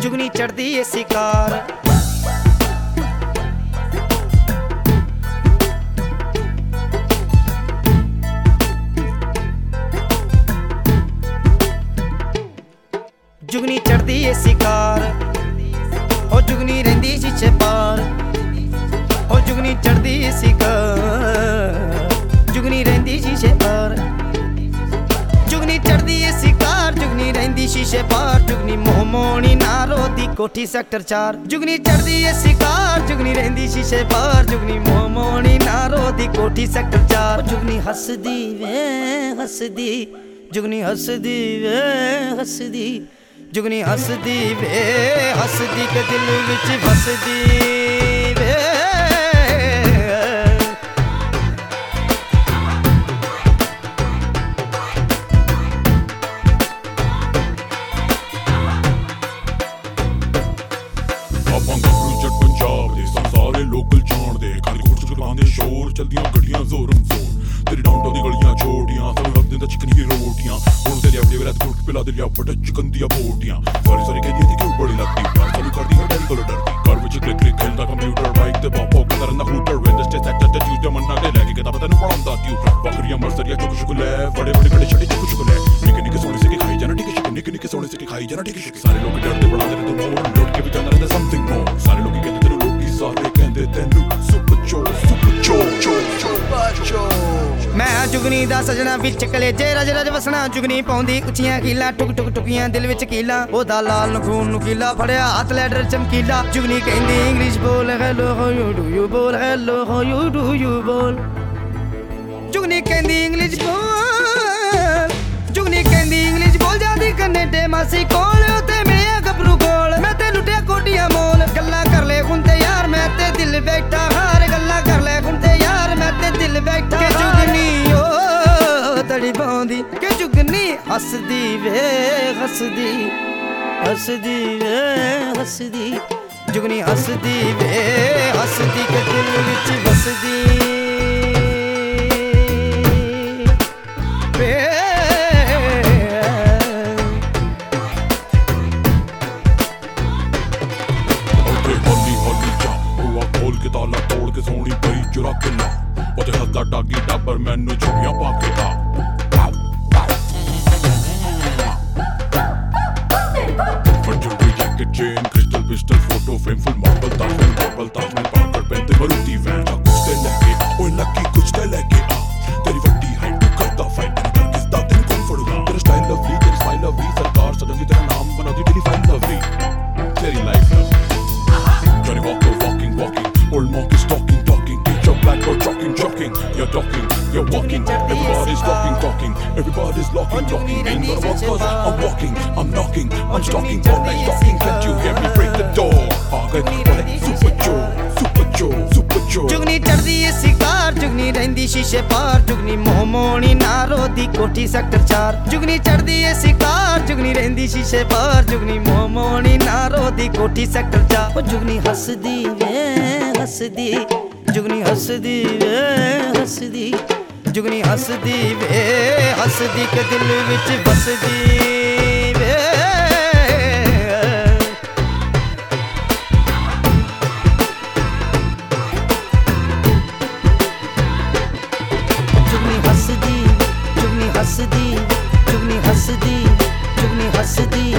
ਜੁਗਨੀ ਚੜਦੀ ਏ ਸਿਕਾਰ। ਜੁਗਨੀ ਚੜਦੀ ਏ ਸਿਕਾਰ। ਉਹ ਜੁਗਨੀ ਰਹਿੰਦੀ ਸ਼ੀਸ਼ੇ ਪਾਰ ਉਹ ਜੁਗਨੀ ਚੜਦੀ ਏ ਸਿਕਾਰ। ਜੁਗਨੀ ਰਹਿੰਦੀ ਸ਼ੀਸ਼ੇ ਪਾਰ ਜੁਗਨੀ ਚੜਦੀ ਏ ਸਿਕਾਰ, ਜੁਗਨੀ ਰਹਿੰਦੀ ਸ਼ੀਸ਼ੇ ਪਾਰ ਜੁਗਨੀ ਮੋਹ ਮੋਣੀ ਨਾ ਰੋਦੀ ਕੋਠੀ ਸੈਕਟਰ 4 ਜੁਗਨੀ ਚੜਦੀ ਏ ਸਿਕਾਰ, ਜੁਗਨੀ ਰਹਿੰਦੀ ਸ਼ੀਸ਼ੇ ਪਾਰ ਜੁਗਨੀ ਮੋਹ ਮੋਣੀ ਨਾ ਰੋਦੀ ਕੋਠੀ ਸੈਕਟਰ 4 ਜੁਗਨੀ ਹੱਸਦੀ ਵੇ, ਹੱਸਦੀ। ਜੁਗਨੀ ਹੱਸਦੀ ਵੇ, ਹੱਸਦੀ। ਜੁਗਨੀ ਹੱਸਦੀ ਵੇ, ਹੱਸਦੀ ਕੇ ਦਿਲ ਵਿੱਚ ਵਸਦੀ ਵੇ। ਆਪਾਂ ਪੰਜਾਬ ਦੇ ਸਭ ਸਾਰੇ ਲੋਕਲ ਜਾਣਦੇ, ਖਾਲੀ ਕੋਟ ਚੁਕਲਾਂ ਦੇ ਸ਼ੋਰ, ਚਲਦੀਆਂ ਗੱਡੀਆਂ ਜ਼ੋਰਮ ਜ਼ੋਰ ਤੇਰੀ ਡਾਊਨ ਦੀਆਂ ਗਲੀਆਂ ਛੋਟੀਆਂ, ਸਭ ਰੱਖ ਚਿਕਨ ਹੀ ਰੋਟੀਆਂ ਹੁਣ ਤੇ ਲਿਆ ਦੇ ਰਾਤ ਕੋਟ ਪਿਲਾ ਦੇ ਲਿਆ ਫਟ ਚਿਕਨ ਦੀਆਂ ਬੋਟੀਆਂ ਸਾਰੀ ਸਾਰੀ ਕਹਿੰਦੀ ਤੇ ਕਿਉਂ ਬੜੀ ਲੱਗਦੀ ਯਾਰ ਸਾਨੂੰ ਕਰਦੀ ਹੈ ਡੈਡੀ ਕੋਲ ਡਰਦੀ ਘਰ ਵਿੱਚ ਕਲਿੱਕ ਕਲਿੱਕ ਖੇਲਦਾ ਕੰਪਿਊਟਰ ਬਾਈਕ ਤੇ ਬਾਪੋ ਕਰਨ ਦਾ ਹੂਟਰ ਵਿੰਡਸ ਤੇ ਸੈਕਟਰ ਤੇ ਜੂਸ ਮੰਨਾ ਤੇ ਲੈ ਕੇ ਕਿਤਾਬਾਂ ਤੈਨੂੰ ਪੜਾਉਂਦਾ ਟਿਊਟਰ ਬੱਕਰੀਆਂ ਮਰਸਰੀਆਂ ਚੁੱਕ ਚੁੱਕ ਲੈ ਬੜੇ ਬੜੇ ਕੜੇ ਛੱਡੀ ਚੁੱਕ ਚੁੱਕ ਲੈ ਨਿੱਕੇ ਨਿੱਕੇ ਸੋਹਣੇ ਸਿੱਕੇ ਖਾਈ ਜਾਣਾ ਟਿਕੇ ਛਿਕੇ ਨਿੱਕੇ ਨਿੱਕੇ ਸੋਹਣੇ ਸਿੱਕੇ ਖਾਈ ਜਾਣਾ ਟਿਕੇ ਛਿਕੇ ਸਾਰੇ ਲੋਕ ਡਰਦੇ ਬੜਾਉਂਦੇ ਨੇ ਤੂੰ ਮੋੜ ਲੁੱਟ ਕੇ ਵੀ ਜਾਂਦਾ ਰਹਿੰਦਾ ਸਮਥਿੰਗ ਮੋਰ ਸਾਰੇ ਲੋਕੀ ਕਹਿੰਦੇ ਤੈਨੂੰ ਲੋਕੀ ਸਾਰੇ ਕਹਿੰਦੇ ਤੈਨੂੰ ਸੁਪਰ ਚੋ ਜੁਗਨੀ ਦਾ ਸਜਣਾ ਵਿੱਚ ਕਲੇਜੇ ਰਜ ਰਜ ਵਸਣਾ ਜੁਗਨੀ ਪਾਉਂਦੀ ਉੱਚੀਆਂ ਕੀਲਾ ਟੁਕ ਟੁਕ ਟੁਕੀਆਂ ਦਿਲ ਵਿੱਚ ਕੀਲਾ। ਉਹਦਾ ਲਾਲ ਨਖੂਨ ਨੂੰ ਕੀਲਾ ਫੜਿਆ, ਹੱਥ ਲੈਡਰ ਚਮਕੀਲਾ। ਜੁਗਨੀ ਕਹਿੰਦੀ ਇੰਗਲਿਸ਼ ਬੋਲ hello how you do you ਬੋਲ hello how you do you ਬੋਲ। ਜੁਗਨੀ ਕਹਿੰਦੀ ਇੰਗਲਿਸ਼ ਬੋਲ। ਜੁਗਨੀ ਕਹਿੰਦੀ ਇੰਗਲਿਸ਼ ਬੋਲ। ਜਾਂਦੀ ਕੈਨੇਡੇ ਮਾਸੀ ਕੋਲ ਤੜੀ ਕਿ ਜੁਗਨੀ ਹੱਸਦੀ ਵੇ, ਹੱਸਦੀ ਹੱਸਦੀ ਵੇ, ਹੱਸਦੀ। ਜੁਗਨੀ ਹੱਸਦੀ ਵੇ, ਹੱਸਦੀ ਕਿ ਦਿਲ ਵਿੱਚ ਵਸਦੀ। ਤਾਲਾ ਤੋੜ ਕੇ ਸੋਹਣੀ ਪਈ ਚੁਰਾ ਕੇ ਲਾ ਉਹਦੇ ਹੱਥਾਂ ਡਾਗੀ ਡੱਬਰ ਮੈਨੂੰ ਛੁਪੀਆਂ ਪਾ ਕੇ ਆ। chain, crystal pistol, photo frame, full marble Taj Mahal, marble Taj Mahal, pen van. Ja kuch te leke, lucky kuch te leke Johnny Walker walking walking. Old monkey stalking talking your black or jogging you're talking you're walking. Everybody's talking talking. Everybody's locking locking. Ain't gonna walk cause I'm walking. I'm not knocking, I'm stalking, all night stalking. Can't you hear me break the door? Agan, Super Joe, Super Joe, Super Joe. ਜੁਗਨੀ ਚੜਦੀ ਏ ਸਿਕਾਰ ਜੁਗਨੀ ਰਹਿੰਦੀ ਸ਼ੀਸ਼ੇ ਪਾਰ ਜੁਗਨੀ ਮੋਹ ਮੋਣੀ ਨਾ ਰੋਦੀ ਕੋਠੀ sector 4 ਜੁਗਨੀ ਚੜਦੀ ਏ ਸਿਕਾਰ ਜੁਗਨੀ ਰਹਿੰਦੀ ਸ਼ੀਸ਼ੇ ਪਾਰ ਜੁਗਨੀ ਮੋਹ ਮੋਣੀ ਨਾ ਰੋਦੀ ਕੋਠੀ ਸੈਕਟਰ 4 ਉਹ ਜੁਗਨੀ ਹੱਸਦੀ ਵੇ ਹੱਸਦੀ ਜੁਗਨੀ ਹੱਸਦੀ ਵੇ ਹੱਸਦੀ ਜੁਗਨੀ ਹੱਸਦੀ ਵੇ ਹੱਸਦੀ ਕਿ ਦਿਲ ਵਿੱਚ ਵਸਦੀ ਹੱਸਦੀ ਜੁਗਨੀ ਹੱਸਦੀ ਜੁਗਨੀ ਹੱਸਦੀ।